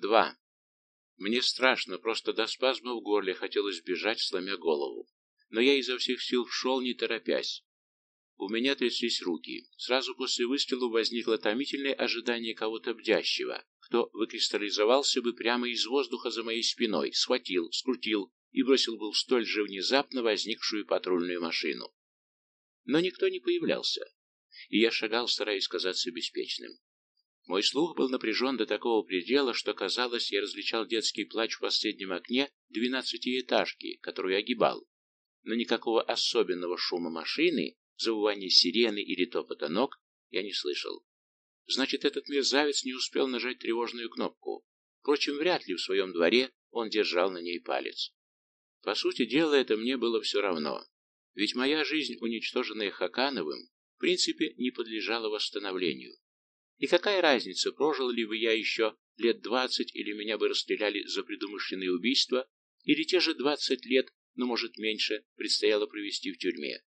Два. Мне страшно, просто до спазма в горле хотелось бежать, сломя голову. Но я изо всех сил шел, не торопясь. У меня тряслись руки. Сразу после выстрела возникло томительное ожидание кого-то бдящего, кто выкристаллизовался бы прямо из воздуха за моей спиной, схватил, скрутил и бросил был столь же внезапно возникшую патрульную машину. Но никто не появлялся, и я шагал, стараясь казаться беспечным. Мой слух был напряжен до такого предела, что, казалось, я различал детский плач в последнем окне двенадцатиэтажки, которую огибал. Но никакого особенного шума машины, завывания сирены или топота ног я не слышал. Значит, этот мерзавец не успел нажать тревожную кнопку. Впрочем, вряд ли в своем дворе он держал на ней палец. По сути дела, это мне было все равно. Ведь моя жизнь, уничтоженная Хакановым, в принципе, не подлежала восстановлению. И какая разница, прожил ли бы я еще лет двадцать, или меня бы расстреляли за предумышленное убийство, или те же двадцать лет, но, может, меньше, предстояло провести в тюрьме.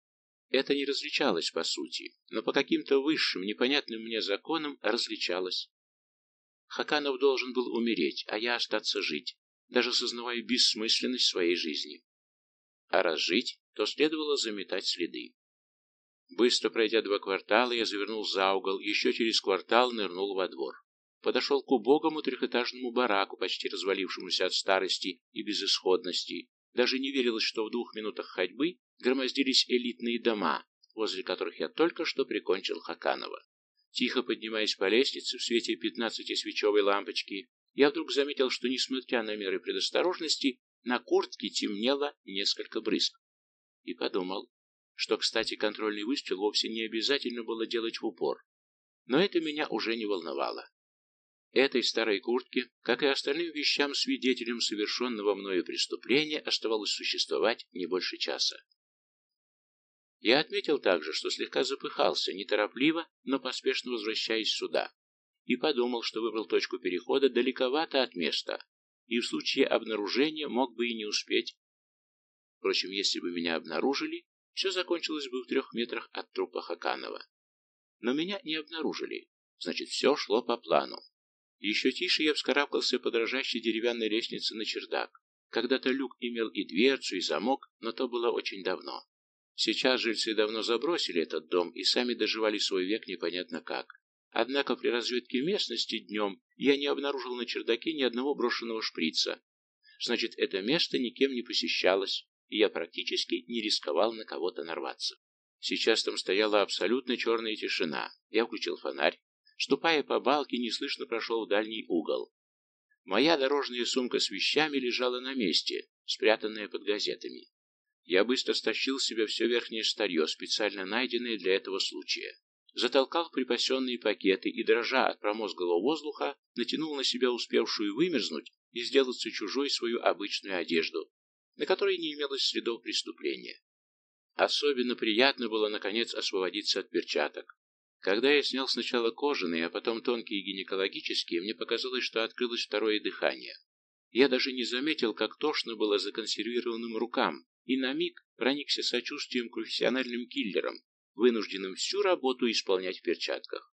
Это не различалось по сути, но по каким-то высшим, непонятным мне законам различалось. Хаканов должен был умереть, а я остаться жить, даже сознавая бессмысленность своей жизни. А раз жить, то следовало заметать следы. Быстро пройдя два квартала, я завернул за угол, еще через квартал нырнул во двор. Подошел к убогому трехэтажному бараку, почти развалившемуся от старости и безысходности. Даже не верилось, что в двух минутах ходьбы громоздились элитные дома, возле которых я только что прикончил Хаканова. Тихо поднимаясь по лестнице в свете пятнадцати свечевой лампочки, я вдруг заметил, что, несмотря на меры предосторожности, на куртке темнело несколько брызг. И подумал, что, кстати, контрольный выстрел вовсе не обязательно было делать в упор. Но это меня уже не волновало. Этой старой куртке, как и остальным вещам, свидетелем совершенного мною преступления, оставалось существовать не больше часа. Я отметил также, что слегка запыхался, неторопливо, но поспешно возвращаясь сюда, и подумал, что выбрал точку перехода далековато от места, и в случае обнаружения мог бы и не успеть. Впрочем, если бы меня обнаружили, все закончилось бы в трех метрах от трупа Хаканова. Но меня не обнаружили, значит, все шло по плану. Еще тише я вскарабкался по дрожащей деревянной лестнице на чердак. Когда-то люк имел и дверцу, и замок, но то было очень давно. Сейчас жильцы давно забросили этот дом и сами доживали свой век непонятно как. Однако при разведке местности днем я не обнаружил на чердаке ни одного брошенного шприца. Значит, это место никем не посещалось, и я практически не рисковал на кого-то нарваться. Сейчас там стояла абсолютно черная тишина. Я включил фонарь, ступая по балке, неслышно прошел в дальний угол. Моя дорожная сумка с вещами лежала на месте, спрятанная под газетами. Я быстро стащил с себя все верхнее старье, специально найденное для этого случая. Затолкал припасенные пакеты и, дрожа от промозглого воздуха, натянул на себя успевшую вымерзнуть и сделаться чужой свою обычную одежду, на которой не имелось следов преступления. Особенно приятно было, наконец, освободиться от перчаток. Когда я снял сначала кожаные, а потом тонкие гинекологические, мне показалось, что открылось второе дыхание. Я даже не заметил, как тошно было законсервированным рукам, и на миг проникся сочувствием к профессиональным киллерам, вынужденным всю работу исполнять в перчатках.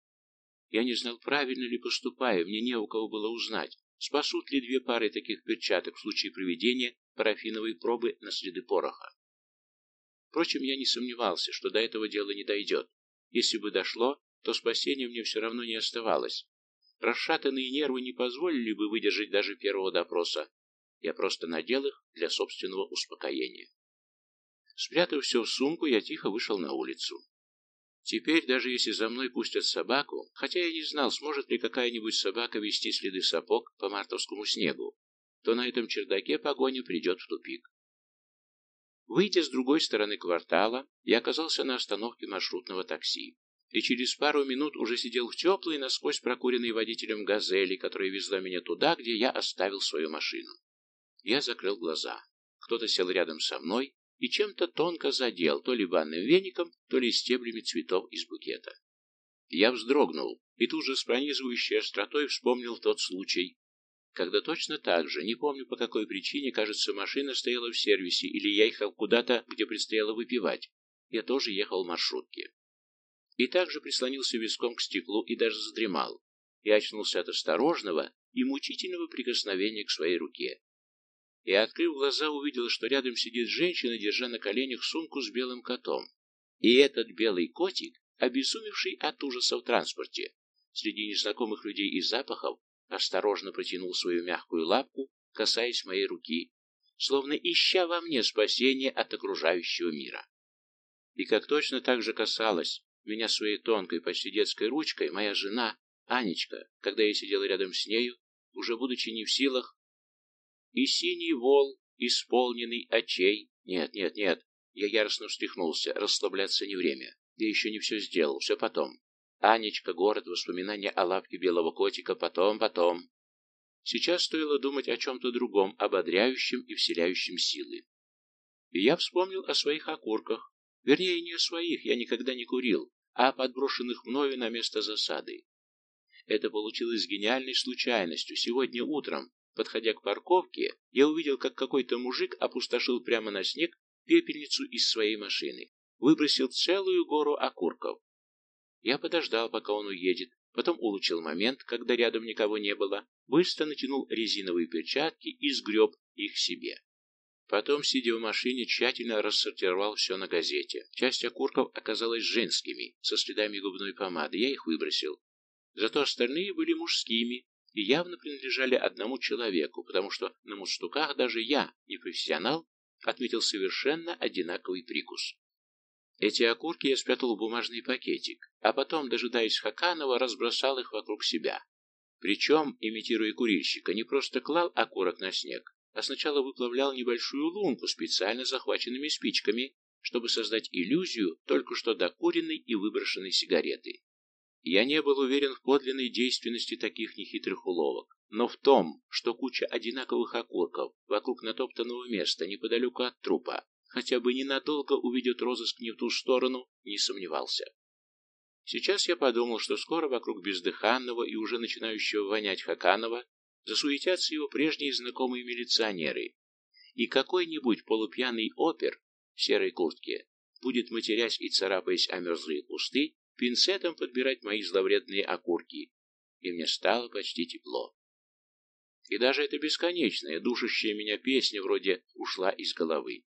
Я не знал, правильно ли поступаю, мне не у кого было узнать, спасут ли две пары таких перчаток в случае проведения парафиновой пробы на следы пороха. Впрочем, я не сомневался, что до этого дела не дойдет. Если бы дошло, то спасения мне все равно не оставалось. Расшатанные нервы не позволили бы выдержать даже первого допроса. Я просто надел их для собственного успокоения. Спрятав все в сумку, я тихо вышел на улицу. Теперь, даже если за мной пустят собаку, хотя я не знал, сможет ли какая-нибудь собака вести следы сапог по мартовскому снегу, то на этом чердаке погоня придет в тупик. Выйдя с другой стороны квартала, я оказался на остановке маршрутного такси и через пару минут уже сидел в теплой, насквозь прокуренной водителем «Газели», которая везла меня туда, где я оставил свою машину. Я закрыл глаза. Кто-то сел рядом со мной и чем-то тонко задел, то ли банным веником, то ли стеблями цветов из букета. Я вздрогнул и тут же с пронизывающей остротой вспомнил тот случай, когда точно так же, не помню по какой причине, кажется, машина стояла в сервисе, или я ехал куда-то, где предстояло выпивать. Я тоже ехал в маршрутке. И также прислонился виском к стеклу и даже задремал. и очнулся от осторожного и мучительного прикосновения к своей руке. И, открыв глаза, увидел, что рядом сидит женщина, держа на коленях сумку с белым котом. И этот белый котик, обезумевший от ужаса в транспорте, среди незнакомых людей и запахов, осторожно протянул свою мягкую лапку, касаясь моей руки, словно ища во мне спасение от окружающего мира. И как точно так же касалась меня своей тонкой, почти детской ручкой моя жена, Анечка, когда я сидел рядом с нею, уже будучи не в силах, и синий вол, исполненный очей. Нет, нет, нет, я яростно встряхнулся, расслабляться не время. Я еще не все сделал, все потом. Анечка, город, воспоминания о лапке белого котика, потом, потом. Сейчас стоило думать о чем-то другом, ободряющем и вселяющем силы. И я вспомнил о своих окурках. Вернее, не о своих, я никогда не курил, а о подброшенных мною на место засады. Это получилось гениальной случайностью. Сегодня утром, подходя к парковке, я увидел, как какой-то мужик опустошил прямо на снег пепельницу из своей машины. Выбросил целую гору окурков. Я подождал, пока он уедет, потом улучил момент, когда рядом никого не было, быстро натянул резиновые перчатки и сгреб их себе. Потом, сидя в машине, тщательно рассортировал все на газете. Часть окурков оказалась женскими, со следами губной помады. Я их выбросил. Зато остальные были мужскими и явно принадлежали одному человеку, потому что на мундштуках даже я, не профессионал, отметил совершенно одинаковый прикус. Эти окурки я спрятал в бумажный пакетик, а потом, дожидаясь Хаканова, разбросал их вокруг себя. Причем, имитируя курильщика, не просто клал окурок на снег, а сначала выплавлял небольшую лунку специально захваченными спичками, чтобы создать иллюзию только что докуренной и выброшенной сигареты. Я не был уверен в подлинной действенности таких нехитрых уловок, но в том, что куча одинаковых окурков вокруг натоптанного места неподалеку от трупа хотя бы ненадолго уведет розыск не в ту сторону, не сомневался. Сейчас я подумал, что скоро вокруг бездыханного и уже начинающего вонять Хаканова засуетятся его прежние знакомые милиционеры, и какой-нибудь полупьяный опер в серой куртке будет, матерясь и царапаясь о мерзлые кусты, пинцетом подбирать мои зловредные окурки, и мне стало почти тепло. И даже эта бесконечная, душащая меня песня вроде ушла из головы.